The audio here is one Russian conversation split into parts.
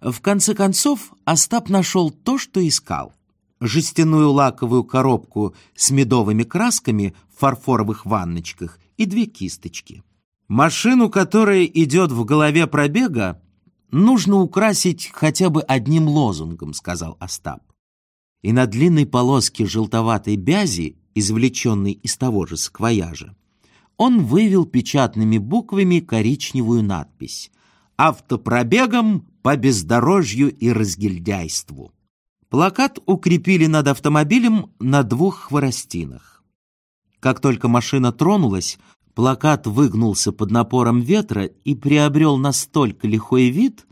В конце концов, Остап нашел то, что искал. Жестяную лаковую коробку с медовыми красками в фарфоровых ванночках и две кисточки. Машину, которая идет в голове пробега, нужно украсить хотя бы одним лозунгом, сказал Остап. И на длинной полоске желтоватой бязи, извлеченной из того же саквояжа, он вывел печатными буквами коричневую надпись «Автопробегом по бездорожью и разгильдяйству». Плакат укрепили над автомобилем на двух хворостинах. Как только машина тронулась, плакат выгнулся под напором ветра и приобрел настолько лихой вид,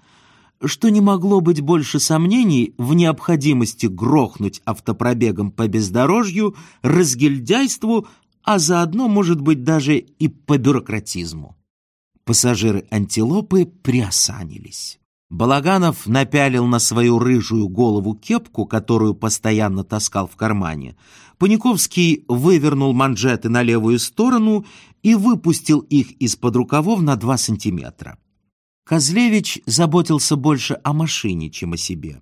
что не могло быть больше сомнений в необходимости грохнуть автопробегом по бездорожью, разгильдяйству, а заодно, может быть, даже и по бюрократизму. Пассажиры антилопы приосанились. Балаганов напялил на свою рыжую голову кепку, которую постоянно таскал в кармане. Паниковский вывернул манжеты на левую сторону и выпустил их из-под рукавов на два сантиметра. Козлевич заботился больше о машине, чем о себе.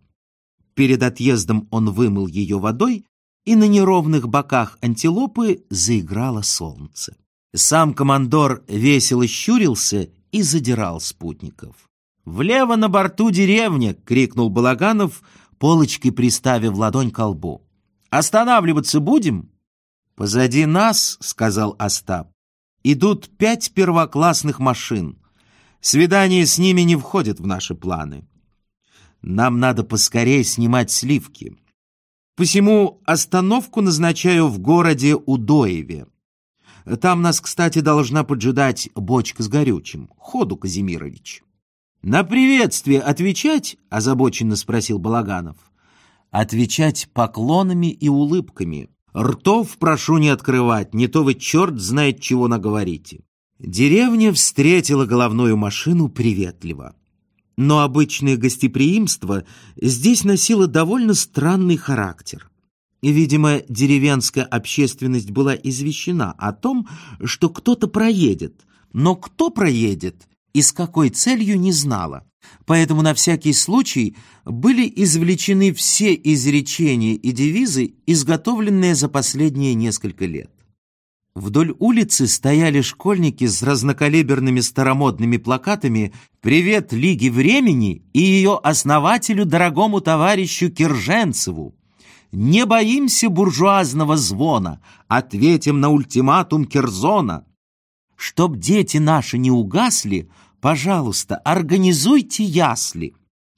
Перед отъездом он вымыл ее водой, и на неровных боках антилопы заиграло солнце. Сам командор весело щурился и задирал спутников. «Влево на борту деревня!» — крикнул Балаганов, полочкой приставив ладонь к лбу. «Останавливаться будем?» «Позади нас, — сказал Остап, — идут пять первоклассных машин. Свидание с ними не входит в наши планы. Нам надо поскорее снимать сливки. Посему остановку назначаю в городе Удоеве. Там нас, кстати, должна поджидать бочка с горючим. Ходу, Казимирович. «На приветствие отвечать?» — озабоченно спросил Балаганов. «Отвечать поклонами и улыбками. Ртов прошу не открывать, не то вы черт знает чего наговорите». Деревня встретила головную машину приветливо. Но обычное гостеприимство здесь носило довольно странный характер. Видимо, деревенская общественность была извещена о том, что кто-то проедет. Но кто проедет, и с какой целью не знала. Поэтому на всякий случай были извлечены все изречения и девизы, изготовленные за последние несколько лет. Вдоль улицы стояли школьники с разнокалиберными старомодными плакатами «Привет Лиге Времени» и ее основателю, дорогому товарищу Кирженцеву. «Не боимся буржуазного звона, ответим на ультиматум Кирзона». Чтоб дети наши не угасли, Пожалуйста, организуйте ясли.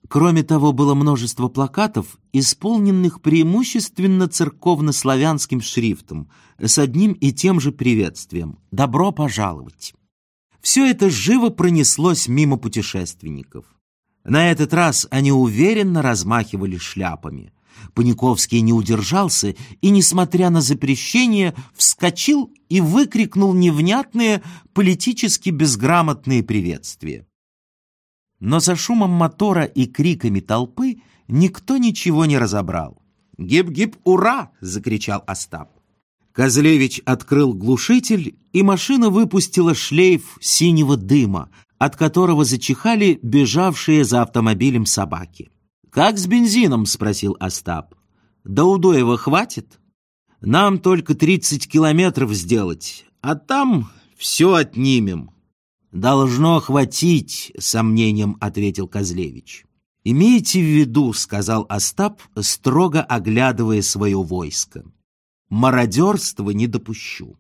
Кроме того, было множество плакатов, исполненных преимущественно церковно-славянским шрифтом, с одним и тем же приветствием «Добро пожаловать». Все это живо пронеслось мимо путешественников. На этот раз они уверенно размахивали шляпами. Паниковский не удержался и, несмотря на запрещение, вскочил и выкрикнул невнятные, политически безграмотные приветствия. Но за шумом мотора и криками толпы никто ничего не разобрал. «Гип-гип, ура!» — закричал Остап. Козлевич открыл глушитель, и машина выпустила шлейф синего дыма, от которого зачихали бежавшие за автомобилем собаки. «Как с бензином?» — спросил Остап. «До Удоева хватит? Нам только тридцать километров сделать, а там все отнимем». «Должно хватить», — сомнением ответил Козлевич. «Имейте в виду», — сказал Остап, строго оглядывая свое войско. «Мародерства не допущу.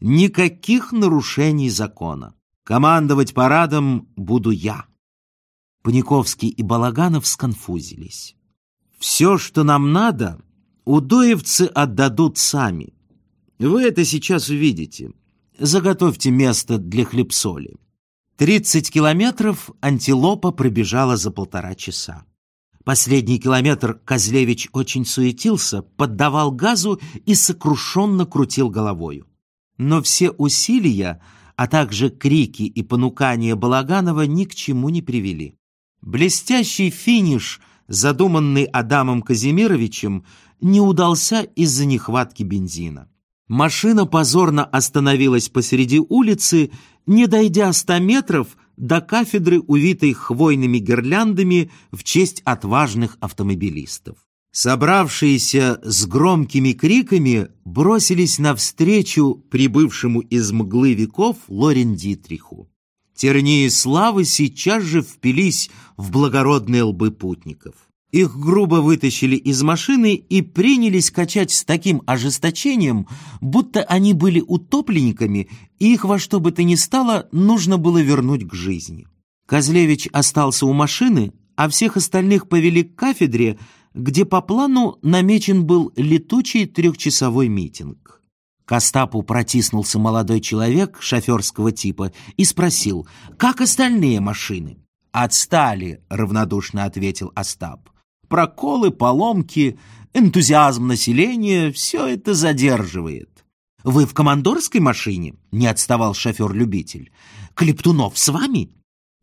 Никаких нарушений закона. Командовать парадом буду я». Паниковский и Балаганов сконфузились. «Все, что нам надо, удоевцы отдадут сами. Вы это сейчас увидите. Заготовьте место для хлеб-соли». Тридцать километров антилопа пробежала за полтора часа. Последний километр Козлевич очень суетился, поддавал газу и сокрушенно крутил головою. Но все усилия, а также крики и понукания Балаганова ни к чему не привели. Блестящий финиш, задуманный Адамом Казимировичем, не удался из-за нехватки бензина. Машина позорно остановилась посреди улицы, не дойдя ста метров, до кафедры, увитой хвойными гирляндами в честь отважных автомобилистов. Собравшиеся с громкими криками бросились навстречу прибывшему из мглы веков Лорен Дитриху. Тернии славы сейчас же впились в благородные лбы путников. Их грубо вытащили из машины и принялись качать с таким ожесточением, будто они были утопленниками, и их во что бы то ни стало нужно было вернуть к жизни. Козлевич остался у машины, а всех остальных повели к кафедре, где по плану намечен был летучий трехчасовой митинг. К Остапу протиснулся молодой человек шоферского типа и спросил, как остальные машины? «Отстали», — равнодушно ответил Остап. «Проколы, поломки, энтузиазм населения — все это задерживает». «Вы в командорской машине?» — не отставал шофер-любитель. «Клептунов с вами?»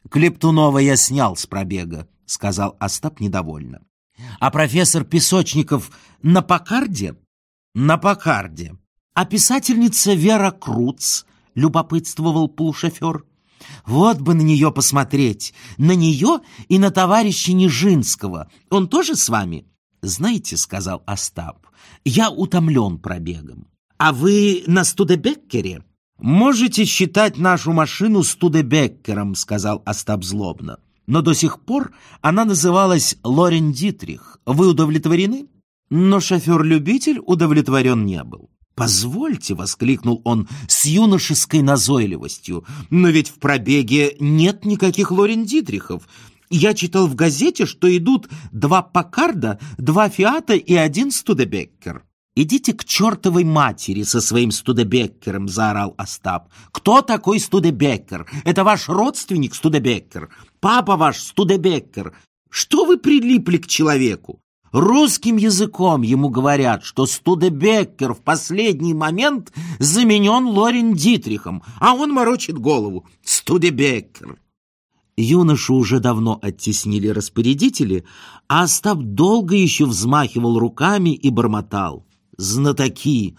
«Клептунова я снял с пробега», — сказал Остап недовольно. А профессор Песочников на Покарде? На Покарде. А писательница Вера Круц, любопытствовал полушофер. Вот бы на нее посмотреть, на нее и на товарища Нижинского. Он тоже с вами? Знаете, сказал Остап, я утомлен пробегом. А вы на Студебеккере? Можете считать нашу машину Студебеккером, сказал Остап злобно но до сих пор она называлась Лорен Дитрих. Вы удовлетворены? Но шофер-любитель удовлетворен не был. «Позвольте», — воскликнул он с юношеской назойливостью, «но ведь в пробеге нет никаких Лорен Дитрихов. Я читал в газете, что идут два Покарда, два Фиата и один Студебеккер». «Идите к чертовой матери со своим Студебеккером!» — заорал Остап. «Кто такой Студебеккер? Это ваш родственник Студебеккер? Папа ваш Студебеккер? Что вы прилипли к человеку? Русским языком ему говорят, что Студебеккер в последний момент заменен Лорен Дитрихом, а он морочит голову. Студебеккер!» Юношу уже давно оттеснили распорядители, а Остап долго еще взмахивал руками и бормотал знатоки.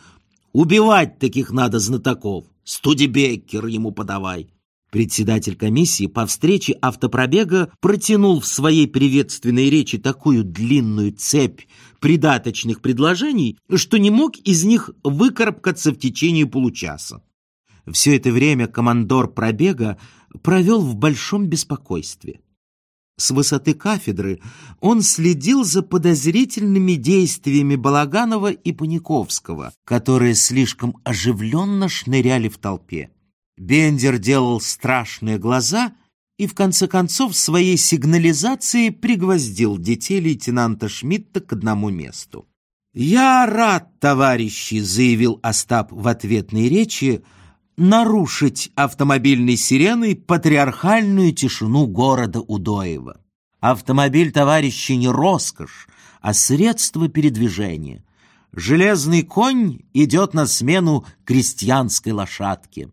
Убивать таких надо знатоков. Студебеккер ему подавай. Председатель комиссии по встрече автопробега протянул в своей приветственной речи такую длинную цепь придаточных предложений, что не мог из них выкарабкаться в течение получаса. Все это время командор пробега провел в большом беспокойстве. С высоты кафедры он следил за подозрительными действиями Балаганова и Паниковского, которые слишком оживленно шныряли в толпе. Бендер делал страшные глаза и, в конце концов, своей сигнализацией пригвоздил детей лейтенанта Шмидта к одному месту. «Я рад, товарищи», — заявил Остап в ответной речи, — нарушить автомобильной сиреной патриархальную тишину города Удоева. Автомобиль, товарищи, не роскошь, а средство передвижения. Железный конь идет на смену крестьянской лошадке.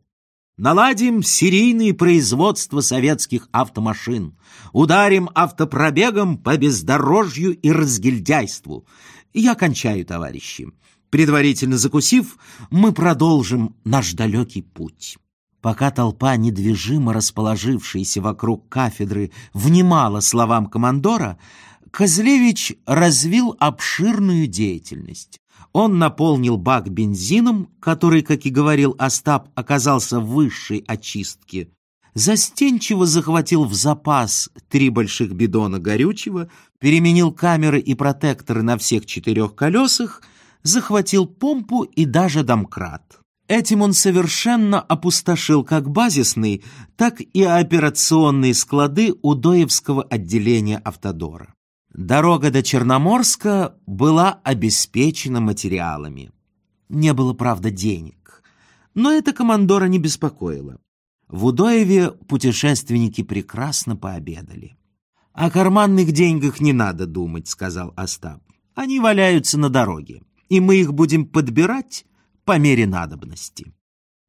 Наладим серийные производства советских автомашин. Ударим автопробегом по бездорожью и разгильдяйству. Я кончаю, товарищи. Предварительно закусив, мы продолжим наш далекий путь. Пока толпа, недвижимо расположившаяся вокруг кафедры, внимала словам командора, Козлевич развил обширную деятельность. Он наполнил бак бензином, который, как и говорил Остап, оказался высшей очистки. Застенчиво захватил в запас три больших бидона горючего, переменил камеры и протекторы на всех четырех колесах — захватил помпу и даже домкрат. Этим он совершенно опустошил как базисный, так и операционные склады Удоевского отделения Автодора. Дорога до Черноморска была обеспечена материалами. Не было, правда, денег. Но это командора не беспокоило. В Удоеве путешественники прекрасно пообедали. «О карманных деньгах не надо думать», — сказал Остап. «Они валяются на дороге и мы их будем подбирать по мере надобности.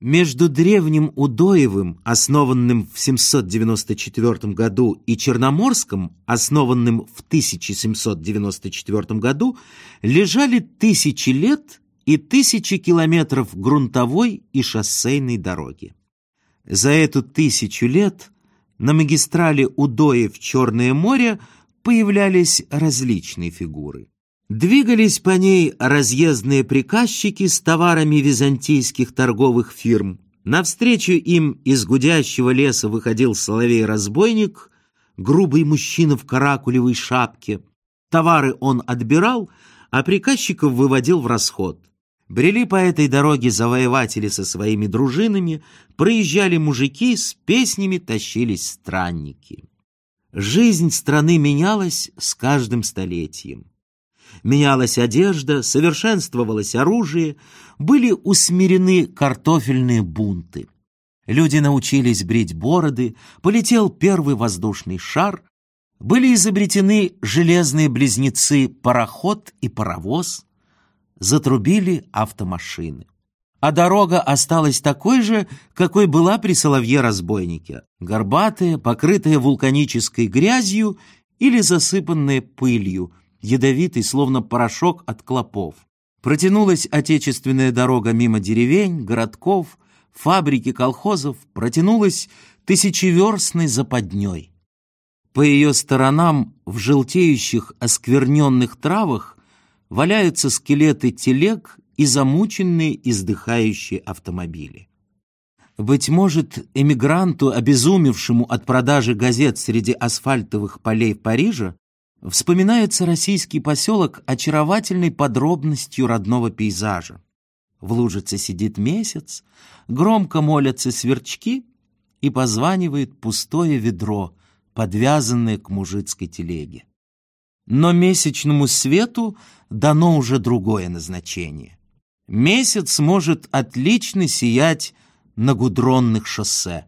Между древним Удоевым, основанным в 794 году, и Черноморском, основанным в 1794 году, лежали тысячи лет и тысячи километров грунтовой и шоссейной дороги. За эту тысячу лет На магистрали Удоев-Черное море появлялись различные фигуры. Двигались по ней разъездные приказчики с товарами византийских торговых фирм. Навстречу им из гудящего леса выходил соловей-разбойник, грубый мужчина в каракулевой шапке. Товары он отбирал, а приказчиков выводил в расход. Брели по этой дороге завоеватели со своими дружинами, проезжали мужики, с песнями тащились странники. Жизнь страны менялась с каждым столетием. Менялась одежда, совершенствовалось оружие, были усмирены картофельные бунты. Люди научились брить бороды, полетел первый воздушный шар, были изобретены железные близнецы пароход и паровоз, затрубили автомашины. А дорога осталась такой же, какой была при Соловье-разбойнике, горбатая, покрытая вулканической грязью или засыпанная пылью, ядовитый, словно порошок от клопов. Протянулась отечественная дорога мимо деревень, городков, фабрики, колхозов, протянулась тысячеверстной западней. По ее сторонам в желтеющих оскверненных травах валяются скелеты телег и замученные издыхающие автомобили. Быть может, эмигранту, обезумевшему от продажи газет среди асфальтовых полей Парижа, вспоминается российский поселок очаровательной подробностью родного пейзажа. В лужице сидит месяц, громко молятся сверчки и позванивает пустое ведро, подвязанное к мужицкой телеге. Но месячному свету дано уже другое назначение. Месяц может отлично сиять на гудронных шоссе.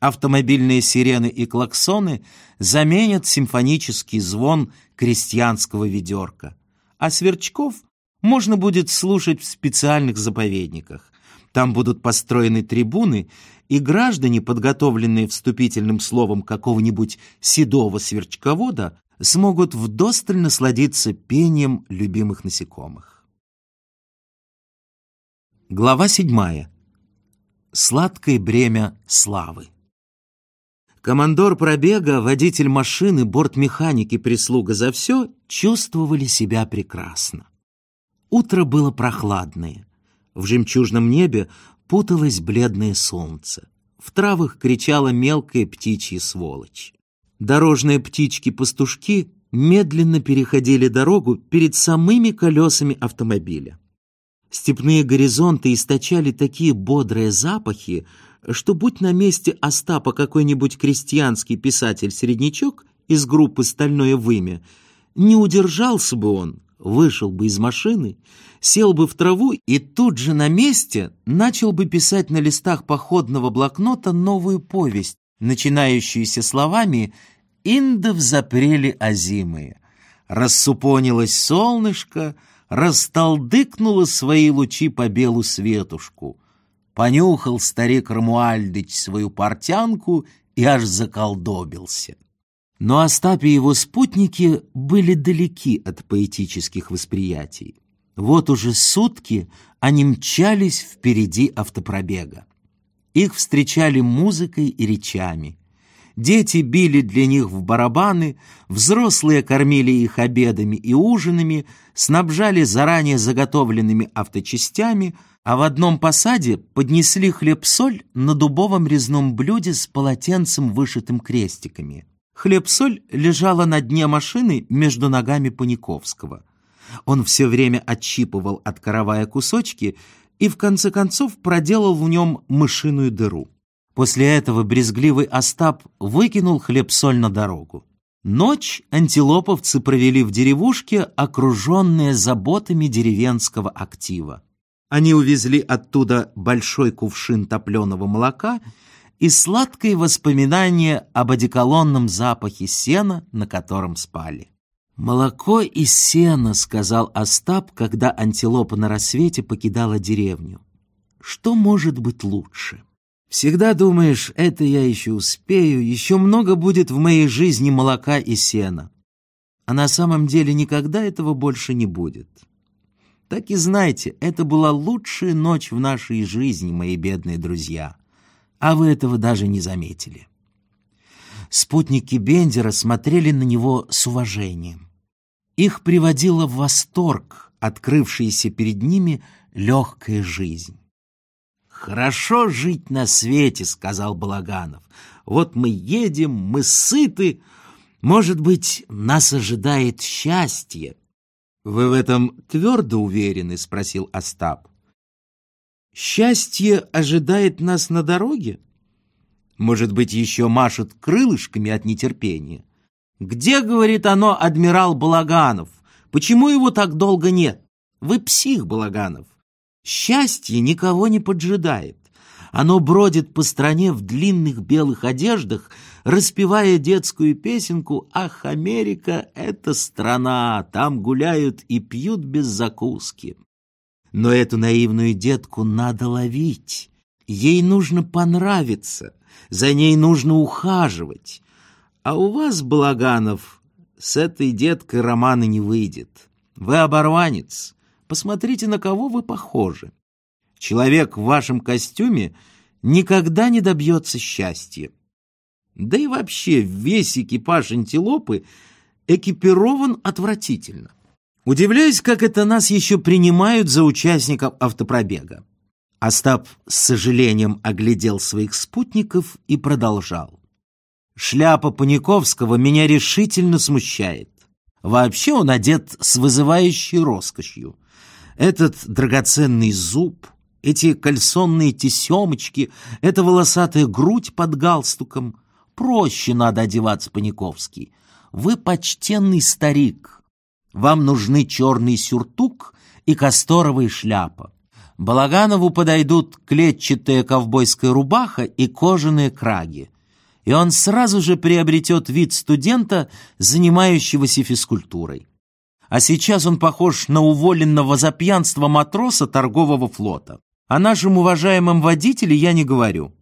Автомобильные сирены и клаксоны заменят симфонический звон крестьянского ведерка, а сверчков можно будет слушать в специальных заповедниках. Там будут построены трибуны, и граждане, подготовленные вступительным словом какого-нибудь седого сверчковода, смогут вдосталь насладиться пением любимых насекомых. Глава седьмая. Сладкое бремя славы. Командор пробега, водитель машины, бортмеханик и прислуга за все чувствовали себя прекрасно. Утро было прохладное. В жемчужном небе путалось бледное солнце. В травах кричала мелкая птичья сволочь. Дорожные птички-пастушки медленно переходили дорогу перед самыми колесами автомобиля. Степные горизонты источали такие бодрые запахи, что будь на месте Остапа какой-нибудь крестьянский писатель-середнячок из группы «Стальное вымя», не удержался бы он, вышел бы из машины, сел бы в траву и тут же на месте начал бы писать на листах походного блокнота новую повесть, начинающуюся словами «Инда запрели озимые». Рассупонилось солнышко, растолдыкнуло свои лучи по белу светушку. Понюхал старик Рамуальдыч свою портянку и аж заколдобился. Но Остап и его спутники были далеки от поэтических восприятий. Вот уже сутки они мчались впереди автопробега. Их встречали музыкой и речами. Дети били для них в барабаны, взрослые кормили их обедами и ужинами, снабжали заранее заготовленными авточастями, а в одном посаде поднесли хлеб-соль на дубовом резном блюде с полотенцем, вышитым крестиками. Хлеб-соль лежала на дне машины между ногами Паниковского. Он все время отщипывал от каравая кусочки и в конце концов проделал в нем мышиную дыру. После этого брезгливый Остап выкинул хлеб-соль на дорогу. Ночь антилоповцы провели в деревушке, окруженные заботами деревенского актива. Они увезли оттуда большой кувшин топленого молока и сладкое воспоминание об одеколонном запахе сена, на котором спали. «Молоко и сено», — сказал Остап, когда антилопа на рассвете покидала деревню. «Что может быть лучше?» Всегда думаешь, это я еще успею, еще много будет в моей жизни молока и сена. А на самом деле никогда этого больше не будет. Так и знайте, это была лучшая ночь в нашей жизни, мои бедные друзья. А вы этого даже не заметили. спутники Бендера смотрели на него с уважением. Их приводила в восторг открывшаяся перед ними легкая жизнь. «Хорошо жить на свете», — сказал Балаганов. «Вот мы едем, мы сыты. Может быть, нас ожидает счастье». «Вы в этом твердо уверены?» — спросил Остап. «Счастье ожидает нас на дороге?» Может быть, еще машут крылышками от нетерпения. «Где, — говорит оно, — адмирал Балаганов? Почему его так долго нет? Вы псих, Балаганов. Счастье никого не поджидает. Оно бродит по стране в длинных белых одеждах, распевая детскую песенку «Ах, Америка — это страна, там гуляют и пьют без закуски». Но эту наивную детку надо ловить. Ей нужно понравиться, за ней нужно ухаживать. А у вас, Балаганов, с этой деткой романа не выйдет. Вы оборванец. Посмотрите, на кого вы похожи. Человек в вашем костюме никогда не добьется счастья. Да и вообще весь экипаж антилопы экипирован отвратительно. Удивляюсь, как это нас еще принимают за участников автопробега. Остап с сожалением оглядел своих спутников и продолжал. Шляпа Паниковского меня решительно смущает. Вообще он одет с вызывающей роскошью. Этот драгоценный зуб, эти кальсонные тесемочки, эта волосатая грудь под галстуком. Проще надо одеваться, Паниковский. Вы почтенный старик. Вам нужны черный сюртук и касторовая шляпа. Балаганову подойдут клетчатая ковбойская рубаха и кожаные краги. И он сразу же приобретет вид студента, занимающегося физкультурой. А сейчас он похож на уволенного за пьянство матроса торгового флота. О нашем уважаемом водителе я не говорю.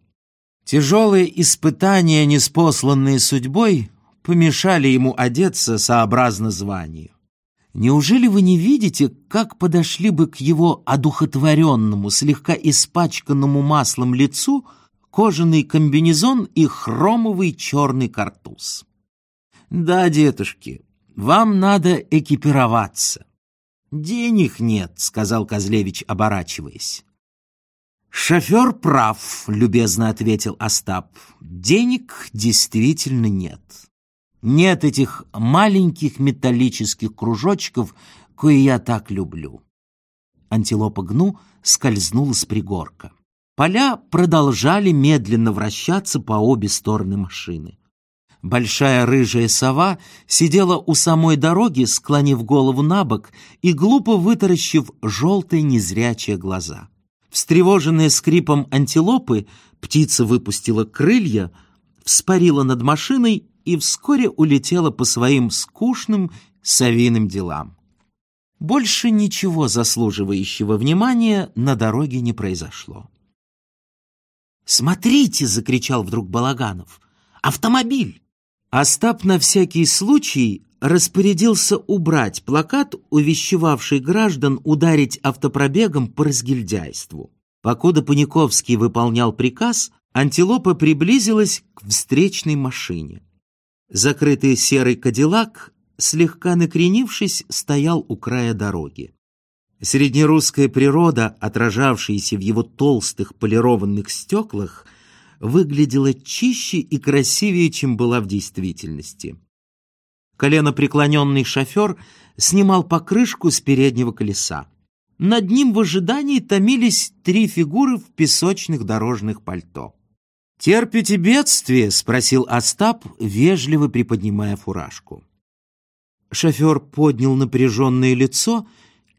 Тяжелые испытания, неспосланные судьбой, помешали ему одеться сообразно званию. Неужели вы не видите, как подошли бы к его одухотворенному, слегка испачканному маслом лицу кожаный комбинезон и хромовый черный картуз? Да, детушки, вам надо экипироваться. Денег нет, сказал Козлевич, оборачиваясь. «Шофер прав», — любезно ответил Остап. «Денег действительно нет. Нет этих маленьких металлических кружочков, кое я так люблю». Антилопа Гну скользнула с пригорка. Поля продолжали медленно вращаться по обе стороны машины. Большая рыжая сова сидела у самой дороги, склонив голову на бок и глупо вытаращив желтые незрячие глаза. Встревоженная скрипом антилопы, птица выпустила крылья, вспарила над машиной и вскоре улетела по своим скучным совиным делам. Больше ничего заслуживающего внимания на дороге не произошло. «Смотрите!» — закричал вдруг Балаганов. «Автомобиль!» Остап на всякий случай распорядился убрать плакат, увещевавший граждан ударить автопробегом по разгильдяйству. Покуда Паниковский выполнял приказ, антилопа приблизилась к встречной машине. Закрытый серый кадиллак, слегка накренившись, стоял у края дороги. Среднерусская природа, отражавшаяся в его толстых полированных стеклах, выглядела чище и красивее, чем была в действительности. Колено преклоненный шофер снимал покрышку с переднего колеса. Над ним в ожидании томились три фигуры в песочных дорожных пальто. «Терпите бедствие?» — спросил Остап, вежливо приподнимая фуражку. Шофер поднял напряженное лицо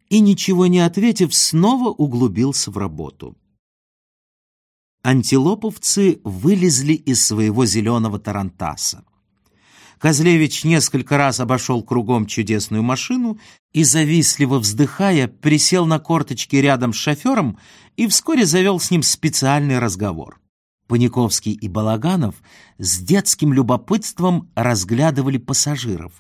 и, ничего не ответив, снова углубился в работу. Антилоповцы вылезли из своего зеленого тарантаса. Козлевич несколько раз обошел кругом чудесную машину и, завистливо вздыхая, присел на корточки рядом с шофером и вскоре завел с ним специальный разговор. Паниковский и Балаганов с детским любопытством разглядывали пассажиров,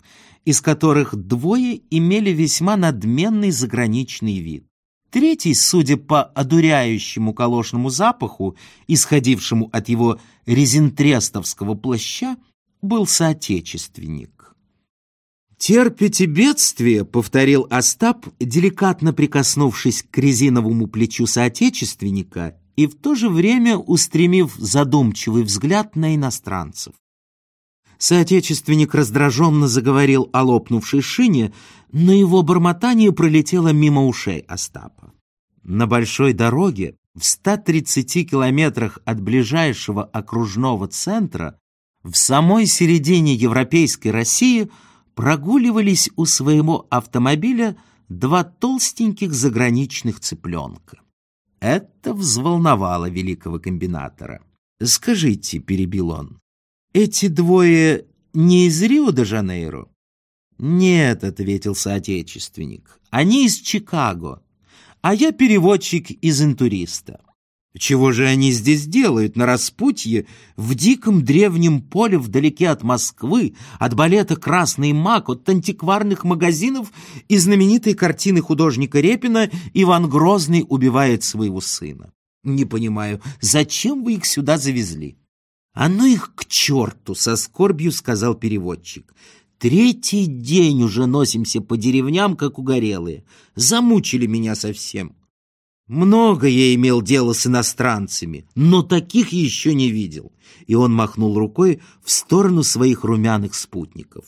из которых двое имели весьма надменный заграничный вид. Третий, судя по одуряющему колошному запаху, исходившему от его резинтрестовского плаща, был соотечественник. «Терпите бедствие», — повторил Остап, деликатно прикоснувшись к резиновому плечу соотечественника и в то же время устремив задумчивый взгляд на иностранцев. Соотечественник раздраженно заговорил о лопнувшей шине, но его бормотание пролетело мимо ушей Остапа. На большой дороге, в 130 километрах от ближайшего окружного центра, в самой середине европейской России прогуливались у своего автомобиля два толстеньких заграничных цыпленка. Это взволновало великого комбинатора. «Скажите», — перебил он, — «эти двое не из Рио-де-Жанейро?» «Нет», — ответил соотечественник, — «они из Чикаго, а я переводчик из интуриста». Чего же они здесь делают на распутье в диком древнем поле вдалеке от Москвы, от балета «Красный мак», от антикварных магазинов и знаменитой картины художника Репина «Иван Грозный убивает своего сына»? Не понимаю, зачем вы их сюда завезли? «А ну их к черту!» — со скорбью сказал переводчик. «Третий день уже носимся по деревням, как угорелые. Замучили меня совсем». Много я имел дело с иностранцами, но таких еще не видел. И он махнул рукой в сторону своих румяных спутников.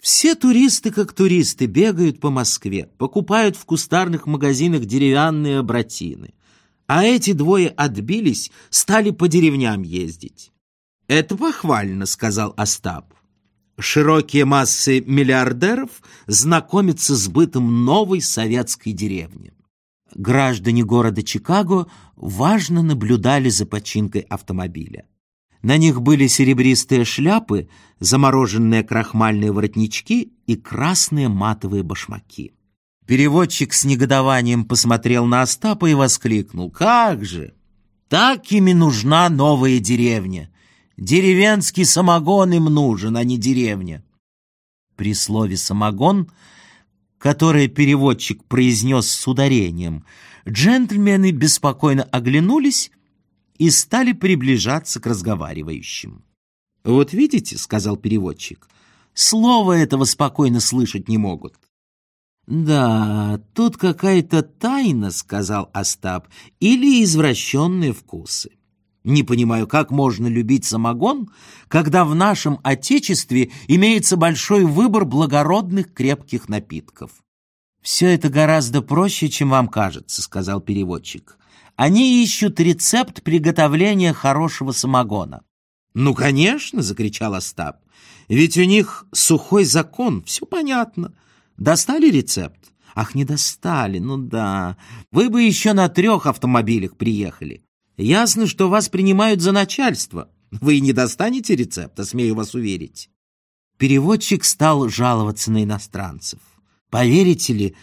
Все туристы, как туристы, бегают по Москве, покупают в кустарных магазинах деревянные обратины. А эти двое отбились, стали по деревням ездить. «Это похвально», — сказал Остап. Широкие массы миллиардеров знакомятся с бытом новой советской деревни граждане города Чикаго важно наблюдали за починкой автомобиля. На них были серебристые шляпы, замороженные крахмальные воротнички и красные матовые башмаки. Переводчик с негодованием посмотрел на Остапа и воскликнул. «Как же! Так ими нужна новая деревня! Деревенский самогон им нужен, а не деревня!» При слове «самогон» которое переводчик произнес с ударением, джентльмены беспокойно оглянулись и стали приближаться к разговаривающим. «Вот видите», — сказал переводчик, — «слова этого спокойно слышать не могут». «Да, тут какая-то тайна», — сказал Остап, — «или извращенные вкусы». Не понимаю, как можно любить самогон, когда в нашем Отечестве имеется большой выбор благородных крепких напитков. «Все это гораздо проще, чем вам кажется», — сказал переводчик. «Они ищут рецепт приготовления хорошего самогона». «Ну, конечно!» — закричал Остап. «Ведь у них сухой закон, все понятно. Достали рецепт?» «Ах, не достали, ну да. Вы бы еще на трех автомобилях приехали. Ясно, что вас принимают за начальство. Вы не достанете рецепта, смею вас уверить. Переводчик стал жаловаться на иностранцев. Поверите ли,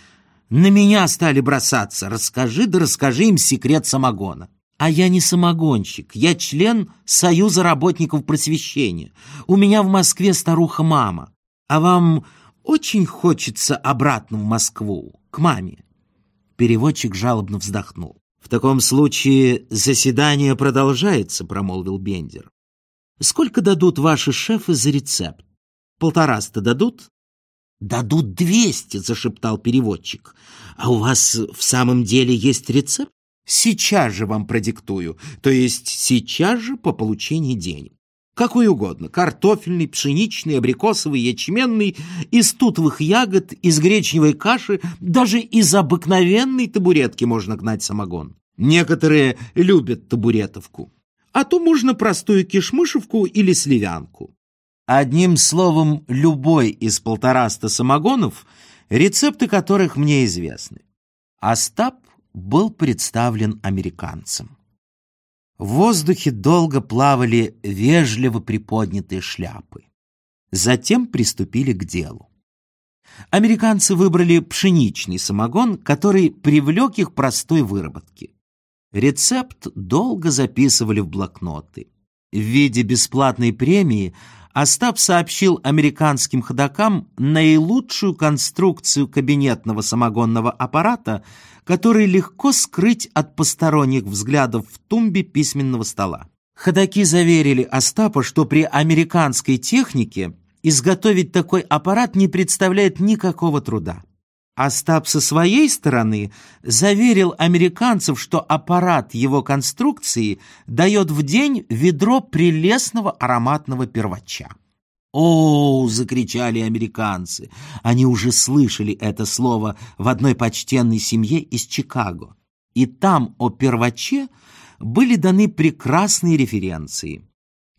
на меня стали бросаться. Расскажи да расскажи им секрет самогона. А я не самогонщик, я член Союза работников просвещения. У меня в Москве старуха-мама. А вам очень хочется обратно в Москву, к маме?» Переводчик жалобно вздохнул. «В таком случае заседание продолжается», — промолвил Бендер. «Сколько дадут ваши шефы за рецепт? Полтораста дадут?» «Дадут двести», — зашептал переводчик. «А у вас в самом деле есть рецепт?» «Сейчас же вам продиктую, то есть сейчас же по получении денег. Какой угодно, картофельный, пшеничный, абрикосовый, ячменный, из тутовых ягод, из гречневой каши, даже из обыкновенной табуретки можно гнать самогон. Некоторые любят табуретовку. А то можно простую кишмышевку или сливянку. Одним словом, любой из полтораста самогонов, рецепты которых мне известны. Остап был представлен американцам. В воздухе долго плавали вежливо приподнятые шляпы. Затем приступили к делу. Американцы выбрали пшеничный самогон, который привлек их простой выработки. Рецепт долго записывали в блокноты. В виде бесплатной премии Остап сообщил американским ходокам наилучшую конструкцию кабинетного самогонного аппарата, который легко скрыть от посторонних взглядов в тумбе письменного стола. Ходаки заверили Остапа, что при американской технике изготовить такой аппарат не представляет никакого труда. Остап со своей стороны заверил американцев, что аппарат его конструкции дает в день ведро прелестного ароматного первача. «О!» — закричали американцы. Они уже слышали это слово в одной почтенной семье из Чикаго. И там о перваче были даны прекрасные референции.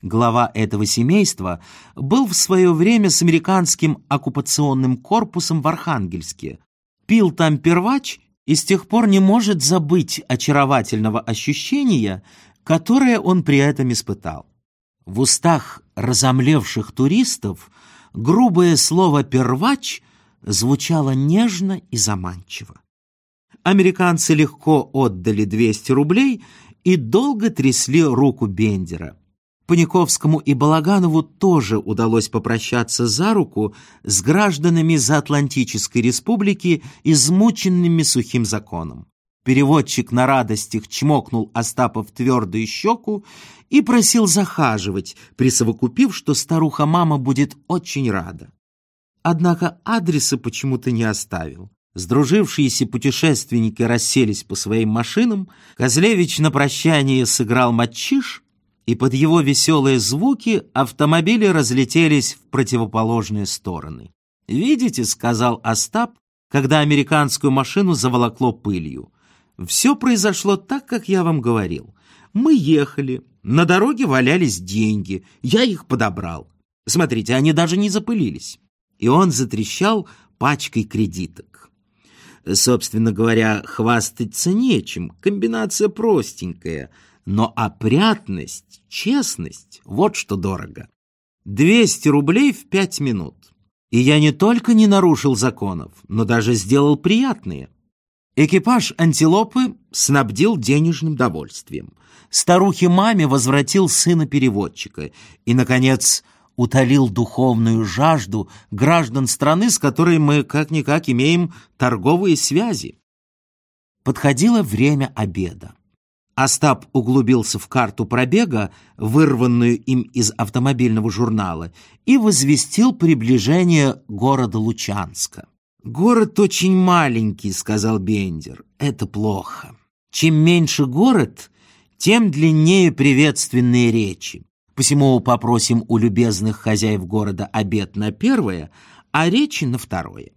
Глава этого семейства был в свое время с американским оккупационным корпусом в Архангельске, пил там первач и с тех пор не может забыть очаровательного ощущения, которое он при этом испытал. В устах разомлевших туристов грубое слово «первач» звучало нежно и заманчиво. Американцы легко отдали 200 рублей и долго трясли руку Бендера. Паниковскому и Балаганову тоже удалось попрощаться за руку с гражданами Заатлантической республики, измученными сухим законом. Переводчик на радостях чмокнул Остапа в твердую щеку и просил захаживать, присовокупив, что старуха-мама будет очень рада. Однако адреса почему-то не оставил. Сдружившиеся путешественники расселись по своим машинам, Козлевич на прощание сыграл матчиш — и под его веселые звуки автомобили разлетелись в противоположные стороны. «Видите», — сказал Остап, когда американскую машину заволокло пылью. «Все произошло так, как я вам говорил. Мы ехали, на дороге валялись деньги, я их подобрал. Смотрите, они даже не запылились». И он затрещал пачкой кредиток. Собственно говоря, хвастаться нечем, комбинация простенькая — но опрятность, честность — вот что дорого. 200 рублей в пять минут. И я не только не нарушил законов, но даже сделал приятные. Экипаж антилопы снабдил денежным довольствием. Старухе-маме возвратил сына-переводчика. И, наконец, утолил духовную жажду граждан страны, с которой мы как-никак имеем торговые связи. Подходило время обеда. Остап углубился в карту пробега, вырванную им из автомобильного журнала, и возвестил приближение города Лучанска. «Город очень маленький», — сказал Бендер. «Это плохо. Чем меньше город, тем длиннее приветственные речи. Посему попросим у любезных хозяев города обед на первое, а речи на второе».